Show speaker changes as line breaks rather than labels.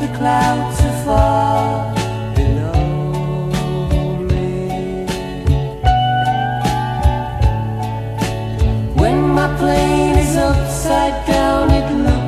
The clouds are far below me. When my plane is upside down, it looks